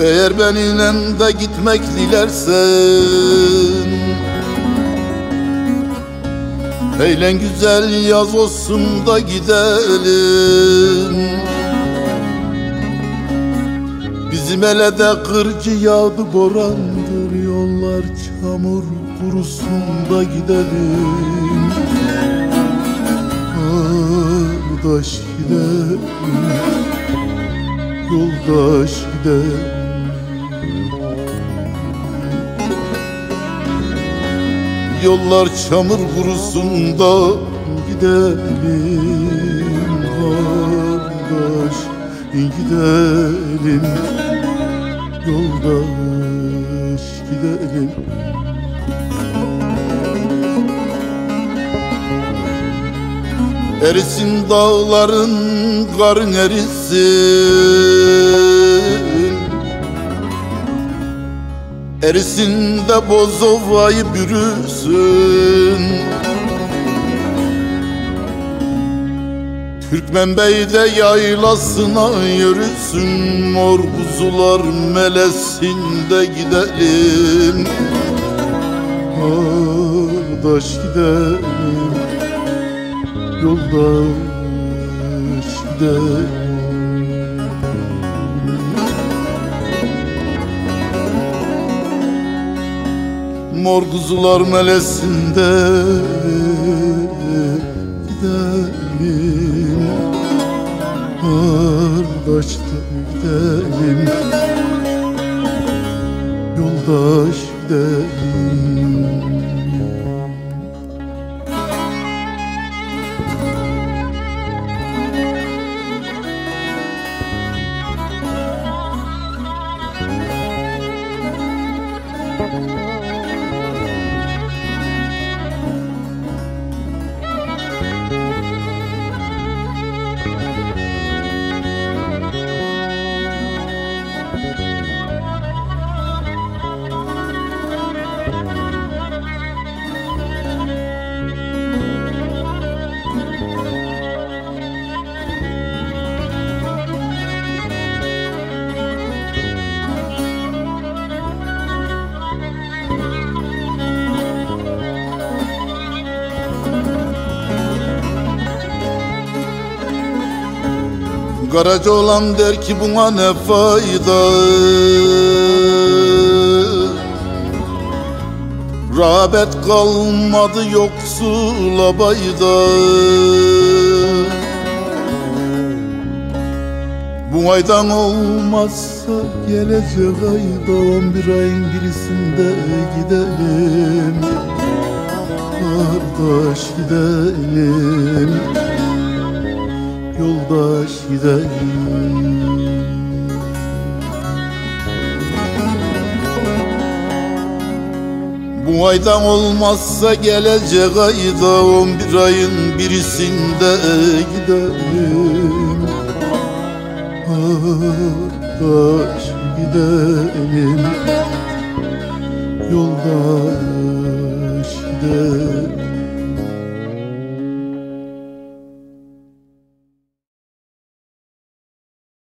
Eğer benimle de gitmek dilersen Eğlen güzel yaz olsun da gidelim. Bizim ele de kırcı yağdı borandır Yollar çamur kurusun da gidelim. Yoldaş gidelim Yoldaş gidelim Yollar çamur kurusun da gidelim Kardeş gidelim. Yoldaş gidelim. Erisin dağların karın erisin Erisin de bozovayı bürüsün. Türkmen Bey de yaylasına yürüsün. Mor kuzular melesinde gidelim. Kardeş gidelim. Yoldaş gidelim Mor kuzular melesinde gidelim. Kardeşte gidelim. Yoldaş gidelim Karaca olan der ki buna ne fayda? Rağbet kalmadı yoksula bayda. Bu aydan olmazsa gelecek ayda On bir ayın birisinde gidelim. Kardeş gidelim yoldaş gidelim. Bu aydan olmazsa gelecek ayda On bir ayın birisinde gidelim. Kardeş gidelim. Yoldaş gidelim